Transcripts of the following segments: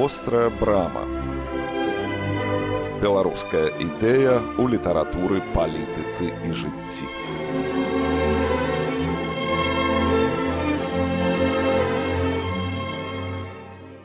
вострая брама беларуская ідэя ў літаратуры палітыцы і жыцці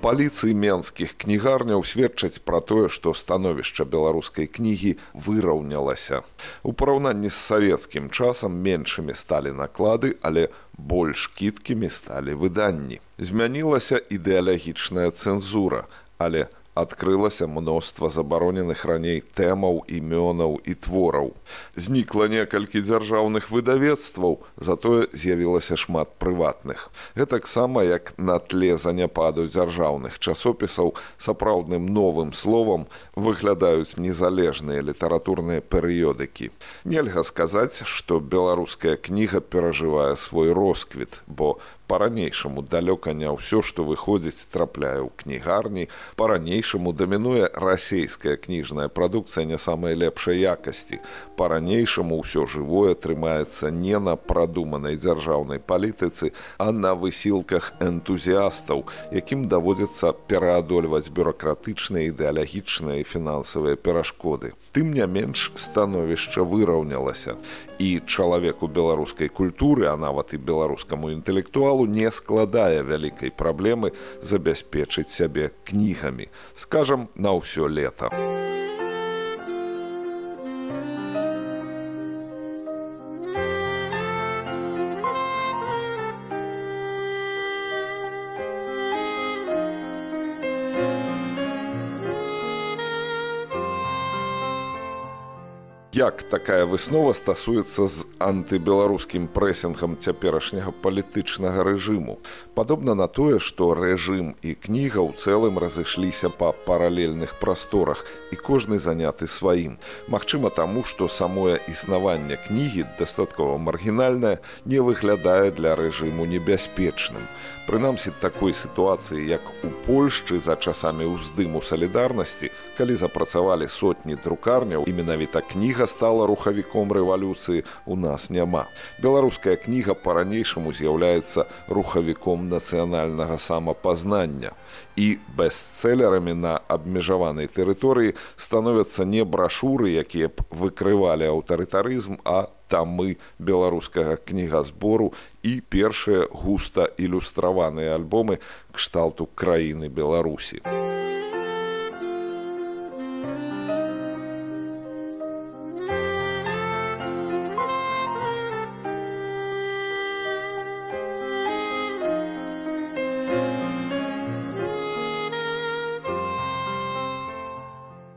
паліцыі менскіх кнігарняў сведчаць пра тое, што становішча беларускай кнігі выраўнялася. У параўнанні з савецкім часам меншымі сталі наклады, але больш кіткімі сталі выданні. Змянілася ідэалагічная цэнзура, але адкрылася мноства забароненых раней тэмаў імёнаў і твораў. Знікла некалькі дзяржаўных выдавецтваў, затое з'явілася шмат прыватных. Гэтаксама як на тле заняпаду дзяржаўных часопісаў сапраўдным новым словам выглядаюць незалежныя літаратурныя перыёдыкі. Нельга сказаць, што беларуская кніга перажывае свой росквіт, бо па-ранейшаму далёка не ўсё што выходзіць трапляе ў кнігарні па-ранейшаму дамінуе расійская кніжная прадукцыя не самай лепшай якасці. Па-ранейшаму ўсё жывое трымаецца не на прадуманай дзяржаўнай палітыцы а на высілках энтузіастаў якім даводзіцца пераадольваць бюракратычныя ідэалагічныя фінансавыя перашкоды. Тым не менш становішча выраўнялася і чалавеку беларускай культуры а нават і беларускаму інтэлектуалу не складае вялікай праблемы забяспечыць сябе кнігамі скажам на ўсё лета. Як такая выснова стасуецца з антыбеларускім прэсінгам цяперашняга палітычнага рэжыму. Падобна на тое, што рэжым і кніга ў цэлым разышліся па паралельных прасторах і кожны заняты сваім. Магчыма таму, што самое існаванне кнігі дастаткова маргінальнае не выглядае для рэжыму небяспечным. Прынамсі такой сітуацыі, як у Польшчы за часамі ўздыму салідарнасці, калі запрацавалі сотні друкарняў і менавіта кніга стала рухавіком рэвалюцыі, у нас няма. Беларуская кніга па-ранейшаму з'яўляецца рухавіком нацыянальнага самапазнання. І бестселерамі на абмежаванай тэрыторыі становяцца не брашуры, якія б выкрывалі аўтарытарызм, а тамы беларускага кнігазбору і першыя густа ілюстраваныя альбомы кшталту краіны беларусі.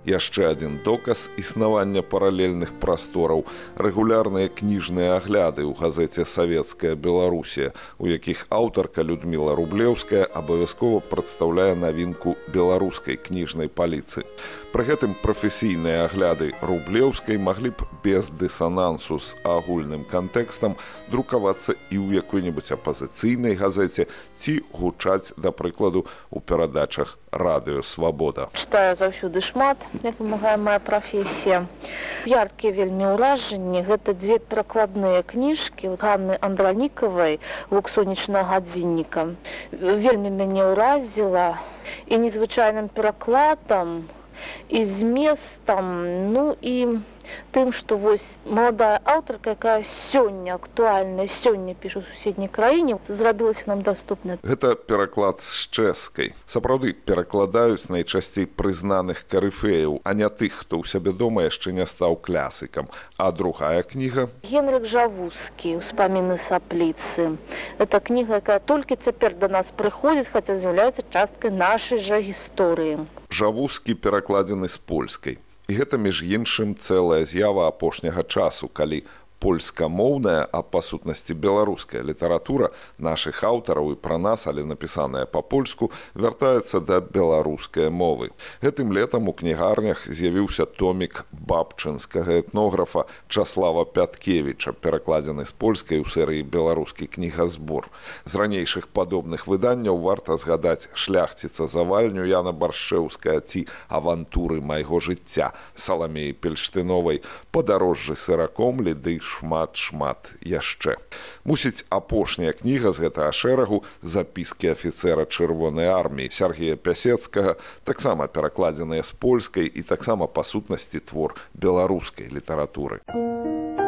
Яшчэ адзін доказ існавання паралельных прастораў рэгулярныя кніжныя агляды ў газеце савецкая беларусія у якіх аўтарка людміла рублеўская абавязкова прадстаўляе навінку беларускай кніжнай паліцы пры гэтым прафесійныя агляды рублеўскай маглі б без дысанансу з агульным кантэкстам друкавацца і ў якой-небудзь апазіцыйнай газеце ці гучаць да прыкладу у перадачах радыё свабода читаю заўсёды шмат як памагае моя прафесія. Яркія вельмі ўражанні. Гэта дзве перакладныя кніжкі ганны андранікавай гук сонечнага гадзінніка вельмі мяне ўразіла. І незвычайным перакладам і зместам ну і тым што вось маладая аўтарка якая сёння актуальная сёння пішу суседняй краіне зрабілася нам доступна гэта пераклад з чэшскай сапраўды перакладаюць найчасцей прызнаных карыфеяў а не тых хто ў сябе дома яшчэ не стаў клясыкам. А другая кніга? Генрик жавузкі успаміны сапліцы это кніга якая толькі цяпер да нас прыходзіць хаця з'яўляецца часткай нашай жа гісторыі жавузкі перакладзены з польскай. І гэта між іншым цэлая з'ява апошняга часу, калі польскамоўная а па сутнасці беларуская літаратура нашых аўтараў і пра нас але напісаная па-польску вяртаецца да беларускай мовы. Гэтым летам у кнігарнях з'явіўся томік бабчынскага этнографа часлава пяткевіча перакладзены з польскай у серыі беларускі кнігазбор з ранейшых падобных выданняў варта згадаць шляхціца завальню яна баршэўская ці авантуры майго жыцця саламеі пельштыновай падарожжы сыраком ліды шмат шмат яшчэ. Мусіць апошняя кніга з гэтага шэрагу запіскі афіцэра чырвонай арміі сергея пясецкага таксама перакладзеныя з польскай і таксама па сутнасці твор беларускай літаратуры. у Людмілы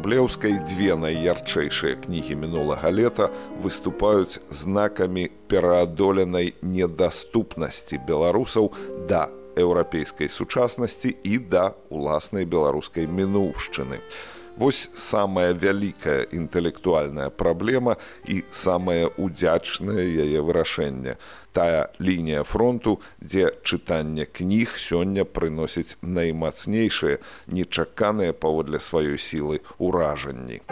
рублеўскай дзве найярчэйшыя кнігі мінулага лета выступаюць знакамі пераадоленай недаступнасці беларусаў да еўрапейскай сучаснасці і да уласнай беларускай мінуўшчыны. Вось самая вялікая інтэлектуальная праблема і самае удзячнае яе вырашэнне. Тая лінія фронту, дзе чытанне кніг сёння прыносіць наймацнейшыя, нечаканыя паводле сваёй сілы ўражанні.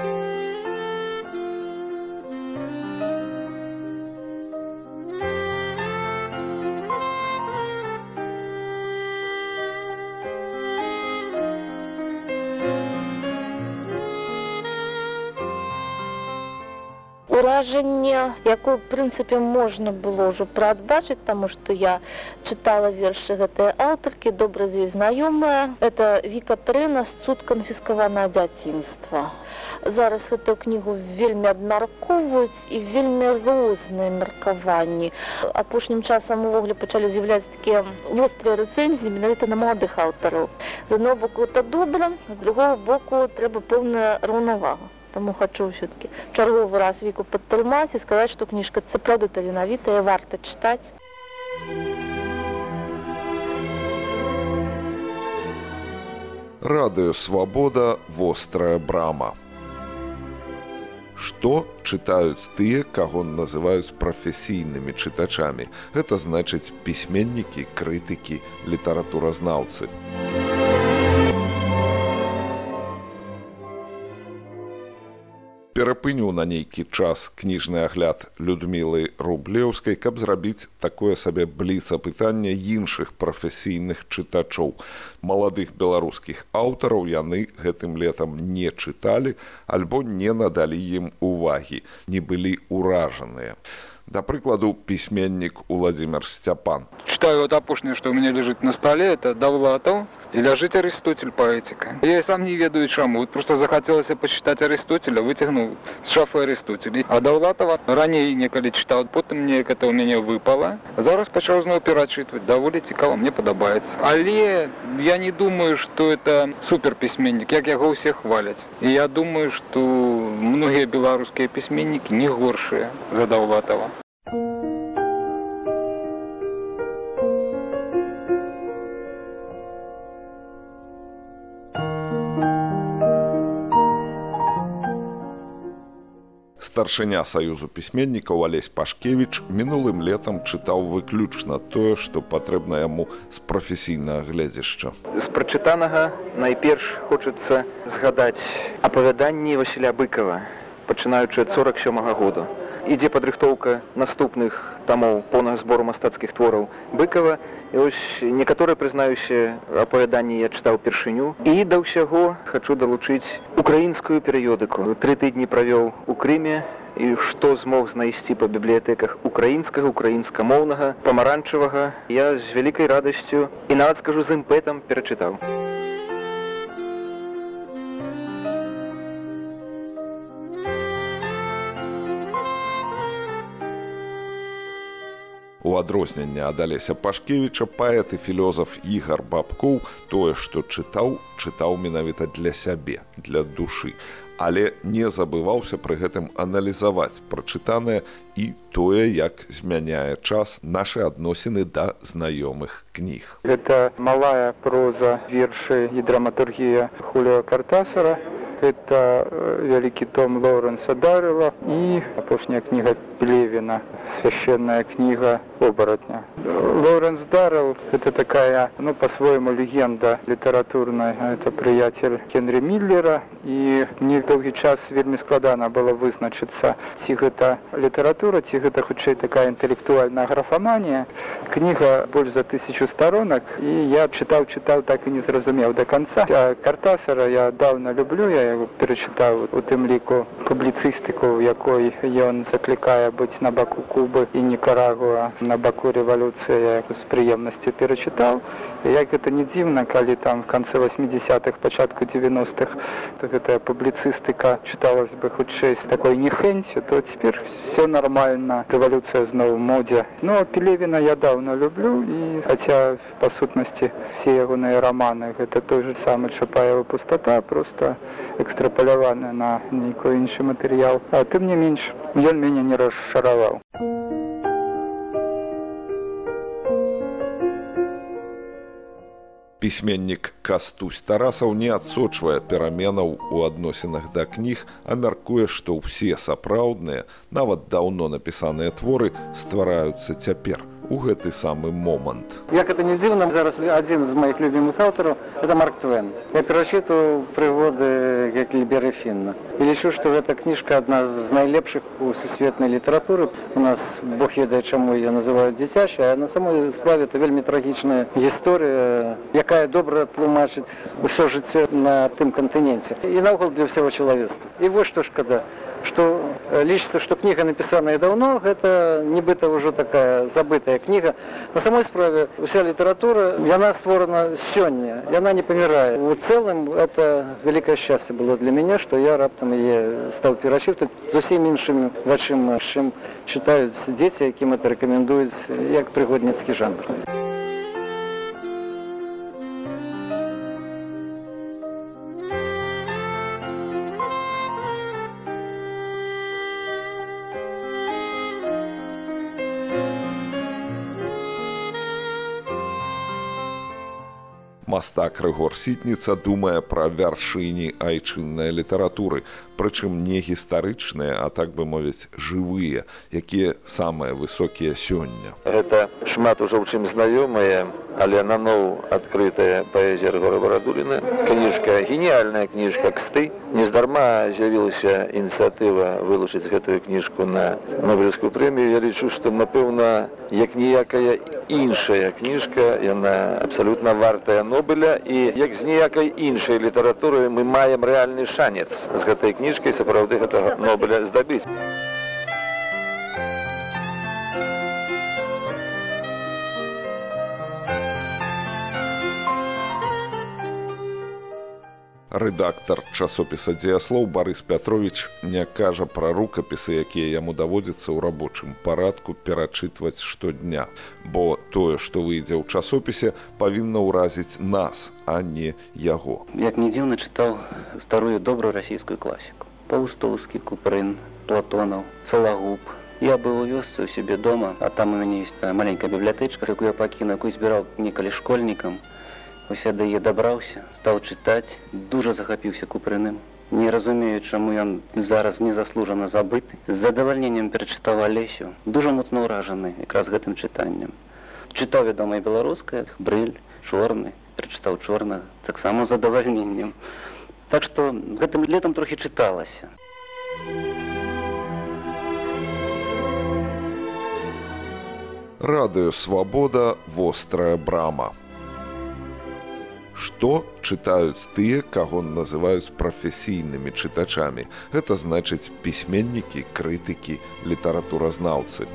Уражанне якое прынцыпе можна было ўжо прадбачыць таму што я чытала вершы гэтыя аўтаркі добра з ёй знаёмая. Это віка трэна з цуд канфіскавана дзяцінства зараз гэтую кнігу вельмі абмяркоўваюць і вельмі розныя меркаванні. Апошнім часам увогуле пачалі з'яўляць такія вострыя рэцэнзіі менавіта на маладых аўтараў. З аднаго боку это добра з другого боку трэба поўная раўнавага Таму хачу ўсё-кі чарговы раз віку падтрымаць і сказаць, што кніжка сапраўды таленавітая варта чытаць. Радыё свабода вострая брама. Што чытаюць тыя, каго называюць прафесійнымі чытачамі. Гэта значыць пісьменнікі, крытыкі, літаратуразнаўцы. Перапыню на нейкі час кніжны агляд людмілы рублеўскай каб зрабіць такое сабе бліца пытання іншых прафесійных чытачоў. Маладых беларускіх аўтараў яны гэтым летам не чыталі альбо не надалі ім увагі не былі ўражаныя да прыкладу пісьменнік владимир сцяпан читаю вот апошняе что у меня лежит на столе. Это давлатаў и ляжыць арыстотель паэтика я сам не ведаю чаму просто захацелася почитать арыстотеля выцягнуў з шафы арыстотелей а даўлатова раней некалі чытаў потым мне это у мяне выпала зараз пачаў зноў перачытваць даволі цікава мне падабаецца але я не думаю что это супер пісьменнік як яго ўсе хваляць і я думаю что многія беларускія пісьменнікі не горшыя за даўлатова старшыня саюзу пісьменнікаў алесь пашкевич мінулым летам чытаў выключна тое што патрэбна яму з прафесійнага гледзяшча з прачытанага найперш хочацца згадаць апавяданні васіля быкова пачынаючы ад 47 -го году. Ідзе падрыхтоўка наступных тамоў поўнага збору мастацкіх твораў быкова і ось некаторыя прызнаюся апавяданні я чытаў першыню. І да ўсяго хачу далучыць украінскую перыёдыку тры тыдні правёў у крыме і што змог знайсці па бібліятэках украінскага украінскамоўнага памаранчавага я з вялікай радасцю і нават скажу з імпэтам перачытаў у адрозненне ад алеся пашкевіча паэт і філёзаф ігар бабкоў тое што чытаў чытаў менавіта для сябе для душы. Але не забываўся пры гэтым аналізаваць прачытанае і тое як змяняе час нашы адносіны да знаёмых кніг. Гэта малая проза вершы і драматургія хуліо картасара гэта вялікі том лоуренса дарыла і апошняя кніга плевіна священная кніга обаратня Лоуренс Даррелл – это такая, ну, по-своему, легенда литературная. Это приятель Генри Миллера. И мне долгий час вельмі складана было вызначиться, ці гэта литература, ці гэта хутчэй такая интеллектуальная графомания. Книга больше за тысячу сторонок, и я читал, читал, так и не зразумел до конца. А Картасара я давно люблю, я его перечитал у тым ліку публіцыстыку, у якой ён заклікае быць на баку Кубы і Никарагуа, на баку рэвалюцыі, я з прыемнасцю перачытаў. Як гэта не дзіўна, калі там в канцы 80-х, пачатку 90-х, то гэтая публіцыстыка чыталась бы хутчэй з такой нехэнцю, то цяпер все нормально, рэвалюцыя зноў у модзе. Ну, Пелевіна я даўно люблю і хаця па сутнасці все ягоныя раманы, гэта той же самы Чапаева пустата, просто экстрапаляваны на нейкі іншы матэрыял. А тым не менш, ён мяне не расшараваў. Пісьменнік Кастусь Тарасаў не адсочвае пераменаў у адносінах да кніг, а мяркуе, што ўсе сапраўдныя, нават даўно напісаныя творы ствараюцца цяпер у гэты самы момант. Як это не дзіўна, зараз адзін з маіх любімых аўтараў это Марк Твен. Я перачытваў прыгоды Гекліберы Фінна. І лічу, што гэта кніжка адна з найлепшых у сусветнай літаратуры. У нас Бог ведае, чаму я называю дзіцячай, а на самой справе это вельмі трагічная гісторыя, якая добра тлумачыць усё жыццё на тым кантыненце. І наогул для ўсяго чалавецтва. І вось што шкада что лічыцца што кніга напісаная даўно гэта нібыта ўжо такая забытая кніга на самой справе уся літаратура яна створана сёння яна не памірае у цэлым это вялікае шчасце было для мяне што я раптам яе стаў перачытаць зусім іншымі вачыма чым чытаюць дзеці якім это рэкамендуюць як прыгодніцкі жанр Мастак Рыгор сітніца думае пра вяршыні айчыннай літаратуры, прычым не гістарычныя, а так бы мовіць жывыя, якія самыя высокія сёння. Гэта шмат ужо ў чым знаёмае, але наноў адкрытая паэзія Рыгора Барадуліна. Кніжка геніяльная кніжка ксты. Нездарма з'явілася ініцыятыва вылучыць гэтую кніжку на нобелевскую прэмію. Я лічу, што напэўна, як ніякая іншая кніжка, яна абсалютна вартая Нобеля і як з ніякай іншай літаратуры мы маем рэальны шанец з гэтай кніжкай сапраўды гэтага Нобеля здабіць. Рэдактар часопіса дзеяслоў Барыс Пятровіч не кажа пра рукапісы, якія яму даводзіцца ў рабочым парадку перачытваць штодня. Бо тое, што выйдзе ў часопісе, павінна ўразіць нас, а не яго. Як не дзіўна чытаў старую добрую расійскую класіку. Паўстоўскі купрын, платонаў, цалагуб. Я быў у вёсцы ў сябе дома, а там у мяне ёсць маленькая бібліятэчка, якую я пакіну, якую збіраў некалі школьнікам. Уся да яе дабраўся, стаў чытаць, дужа захапіўся купрыным. Не разумею, чаму ён зараз незаслужана забыты. З задавальненнем перачытаў алесю, дужа моцна ўражаны якраз гэтым чытаннем. Чытаў вядома і беларуская, брыль, чорны, перачытаў чорнага, таксама задавальненнем. Так што гэтым летам трохі чыталася. Радыё свабода вострая брама. Што чытаюць тыя, каго называюць прафесійнымі чытачамі. Гэта значыць пісьменнікі, крытыкі, літаратуразнаўцы.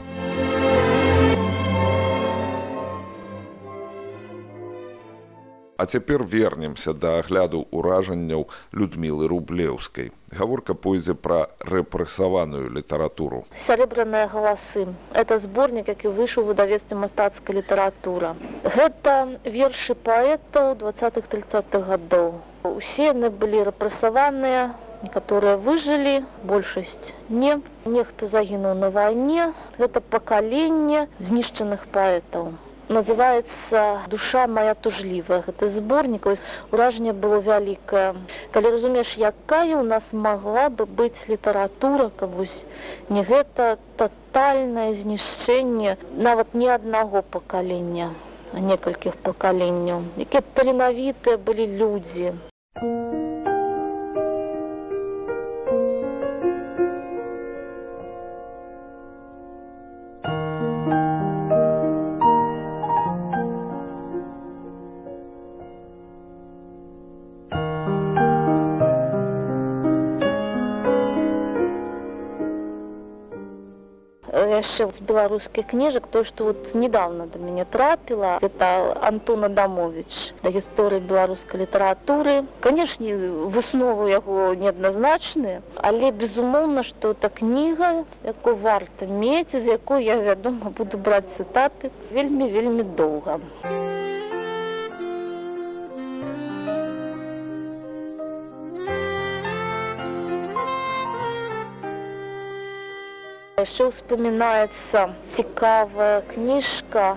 А цяпер вернемся да агляду ўражанняў Людмілы рублеўскай. Гаворка пойдзе пра рэпрэсаваную літаратуру. Сярэбраныя галасы. Это зборнік, які выйшаў выдавецтве мастацкая літаратура. Гэта вершы паэтаў 20-30-х гадоў. Усе яны былі рэпрэсаваныя, некаторыя выжылі, большасць не. Нехта загінуў на вайне, гэта пакаленне знішчаных паэтаў. Называется душа моя тужлівая гэта зборнік уражанне было вялікае калі разумееш якая у нас могла бы быць літаратура каб вось не гэта тотальнае знішчэнне нават ні аднаго пакалення некалькіх пакаленняў. Якія таленавітыя былі людзі яшчэ з беларускіх кніжак то што вот недавно да мяне трапіла это Антона дамович да гісторыі беларускай літаратуры канешне высновы яго неадназначныя але безумоўна што это кніга якую варта мець з якой я вядома буду браць цытаты вельмі вельмі доўга. а яшчэ ўспамінаецца цікавая кніжка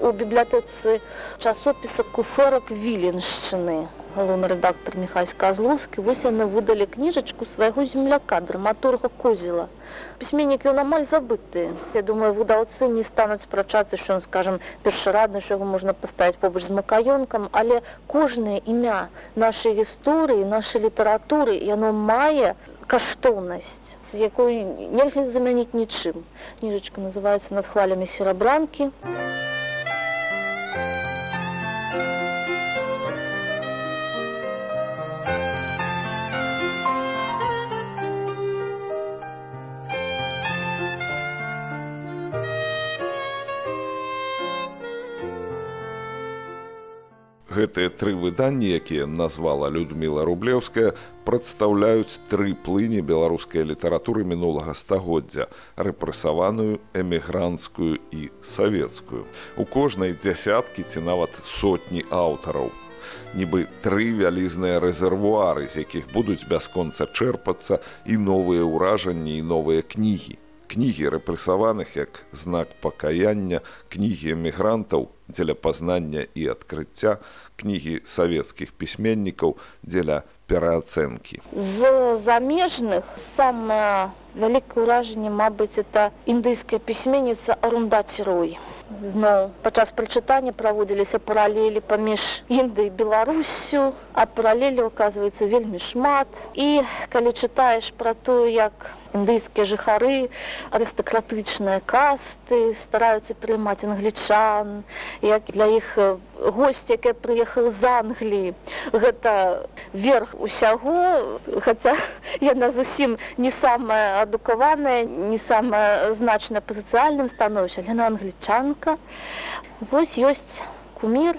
у бібліятэцы часопіса куферак віленшчыны галоўны рэдактор михась козловскі вось яны выдалі кніжачку свайго земляка драматурга козела. Пісьменнік ён амаль забыты я думаю выдаўцы не стануць спрачацца що он скажем першарадна що яго можна паставіць побач з макаёнкам але кожнае імя нашай гісторыі нашай літаратуры яно мае каштоўнасць якой нельга замяніць нічым. Кніжачка называецца над хвалямі серабранкі. Гэтыя тры выданні, якія назвала Людміла Рублеўская, прадстаўляюць тры плыні беларускай літаратуры мінулага стагоддзя, рэпрэсаваную, эмігранцкую і савецкую. У кожнай дзясяткі ці нават сотні аўтараў. Нібы тры вялізныя рэзервуары, з якіх будуць бясконца чэрпацца і новыя ўражанні і новыя кнігі кнігі рэпрэсаваных як знак пакаяння кнігі эмігрантаў дзеля пазнання і адкрыцця кнігі савецкіх пісьменнікаў дзеля пераацэнкі. З замежных самае вялікае ўражанне мабыць это індыйская пісьменніца арундаціруй зноў падчас прачытання праводзіліся паралелі паміж індыі беларусю а паралелі оказывается вельмі шмат. І калі чытаеш пра тое як індыйскія жыхары арыстакратычныя касты стараюцца прымаць англічан як для іх госць якая прыехала з англіі. Гэта верх усяго хаця яна зусім не самая адукаваная не самая значная па сацыяльным становішча яна англічанка. Вось ёсць кумір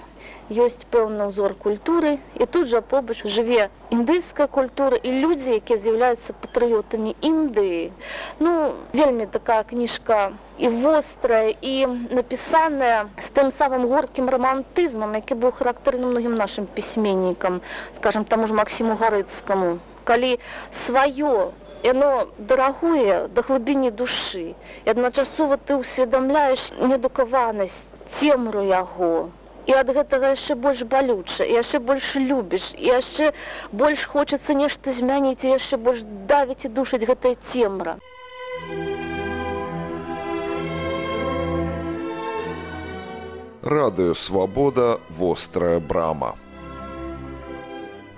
ёсць пэўны ўзор культуры і тут жа побач жыве індыйская культура і людзі якія з'яўляюцца патрыётамі індыі. Ну вельмі такая кніжка і вострая і напісаная з тым самым горкім рамантызмам які быў характэрны многім нашим пісьменнікам скажем таму ж максіму гарыцкаму. Калі сваё Яно дарагуе да глыбіні душы і адначасова ты ўсведамляеш недукаванасць цемру яго і ад гэтага яшчэ больш балюча яшчэ больш любіш і яшчэ больш хочацца нешта змяніць і яшчэ больш давіць і душыць гэтая цемра радыё свабода вострая брама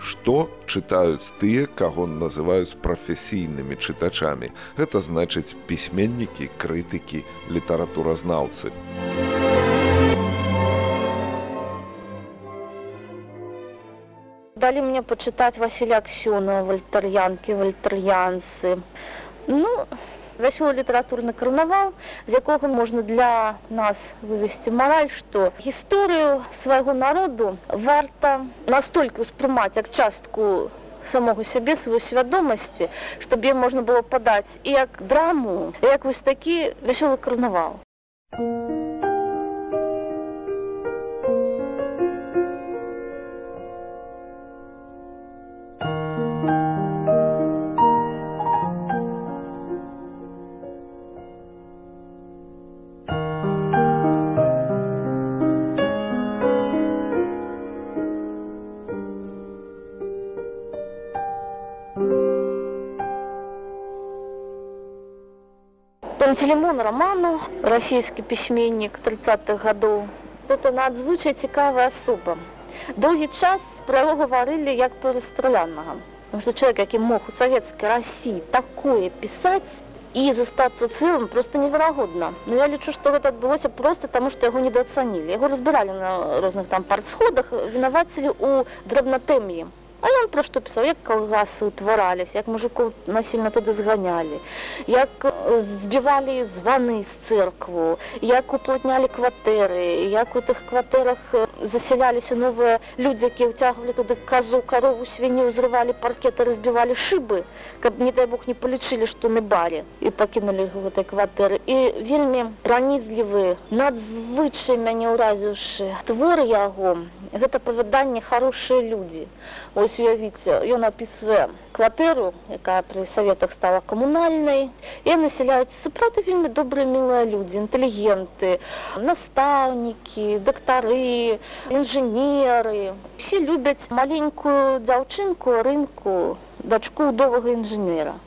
Што чытаюць тыя, каго называюць прафесійнымі чытачамі. Гэта значыць пісьменнікі, крытыкі, літаратуразнаўцы. Далі мне пачытаць Васіля Ксёна, вальтар'янкі, вальтар'янцы. Ну, вясёлы літаратурны карнавал, з якога можна для нас вывесці мараль, што гісторыю свайго народу варта настолькі ўспрымаць як частку самого сябе сваёй свядомасці, чтобы можна было падаць і як драму, як вось такі вясёлы карнавал. Пантелеймон Роману, расійскі пісьменнік 30-х гадоў. Гэта надзвычай цікавая асоба. Доўгі час пра яго гаварылі як перастраляннага. Потому што чалавек, які мог у савецкай рассіі такое пісаць, і застацца цэлым просто неверагодна но я лічу што гэта адбылося просто таму што яго недаацанілі яго разбіралі на розных там партсходах вінавацілі у драбнатэміі А ён пра што пісаў, як калгасы ўтвараліся, як мужикоў насільна туды зганялі, як збівалі званы з цэркву, як уплотнялі кватэры, як у тых кватэрах засяляліся новыя людзі, якія ўцягвалі туды казу, карову свінню, узрывалі паркеты, разбівалі шыбы, каб не дай бог не палічылі, што на баре і пакінулі гэтай кватэры. І вельмі пранізлівы, надзвычай мяне ўразіўшы твор яго, гэта павяданне хорошыя людзі. Ось уявіце, ён апісвае кватэру, якая пры саветах стала камунальнай. І насяляюць сапраўды вельмі добрыя мілыя людзі, інтэлігенты, настаўнікі, дактары, інжынеры. Усе любяць маленькую дзяўчынку рынку, дачку ўдовага інжынера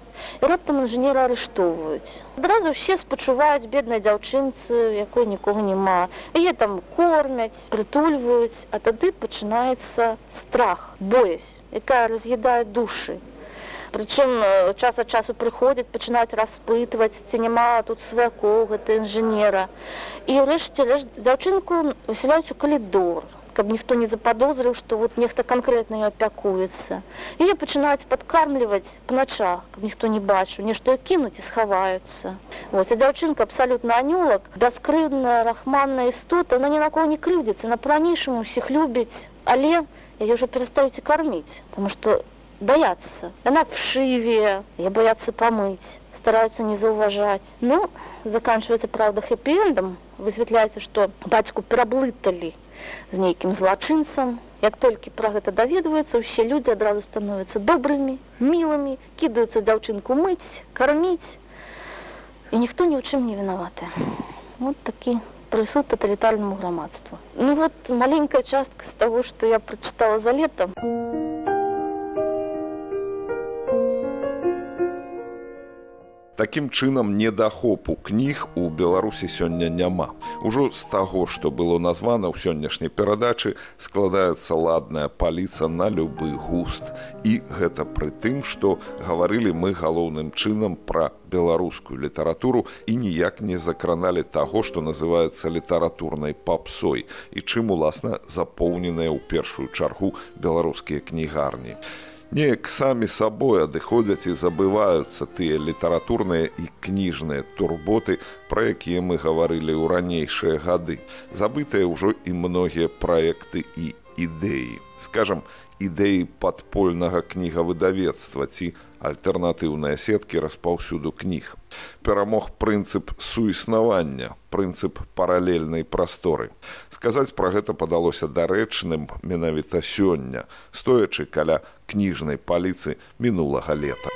і раптам інжынера арыштоўваюць. Адразу ўсе спачуваюць беднай дзяўчынцы, якой нікога няма. Яе там кормяць, прытульваюць, а тады пачынаецца страх, боязь, якая раз'ядае душы. Прычым час ад часу прыходзяць, пачынаюць распытваць, ці няма тут сваякоў гэта інжынера. І ўрэшце дзяўчынку высяляюць у калідор каб ніхто не заподозрыў, што вот нехта канкрэтна апякуецца. І пачынаюць падкармліваць па начах, каб ніхто не бачыў, нешта кінуць і схаваюцца. Вось а дзяўчынка абсалютна анёлак, бяскрыўдная рахманная істота, на ні на кого не крыўдзіцца, на пранейшым усіх любіць, але яе ўжо перастаюць карміць, потому што баяцца. Яна в шыве, я баяцца памыць стараются не заўважаць. Ну, заканчивается правда хэппі-эндам, высвятляецца, што бацьку пераблыталі з нейкім злачынцам. Як толькі пра гэта даведваюцца, усе людзі адразу становяцца добрымі, мілымі, кідаюцца дзяўчынку мыць, карміць. І ніхто ні ў чым не вінаваты. Вот такі прысуд таталітарнаму грамадству. Ну вот маленькая частка з таго, што я прачытала за летом. Такім чынам недахопу кніг у Беларусі сёння няма. Ужо з таго, што было названа ў сённяшняй перадачы, складаецца ладная паліца на любы густ. І гэта пры тым, што гаварылі мы галоўным чынам пра беларускую літаратуру і ніяк не закраналі таго, што называецца літаратурнай папсой і чым уласна запоўненыя ў першую чаргу беларускія кнігарні неяк самі сабой адыходзяць і забываюцца тыя літаратурныя і кніжныя турботы, пра якія мы гаварылі ў ранейшыя гады. Забытыя ўжо і многія праекты і ідэі. Скажам, ідэі падпольнага кнігавыдавецтва ці альтэрнатыўныя сеткі распаўсюду кніг. Перамог прынцып суіснавання, прынцып паралельнай прасторы. Сказаць пра гэта падалося дарэчным менавіта сёння, стоячы каля кніжнай паліцы мінулага лета.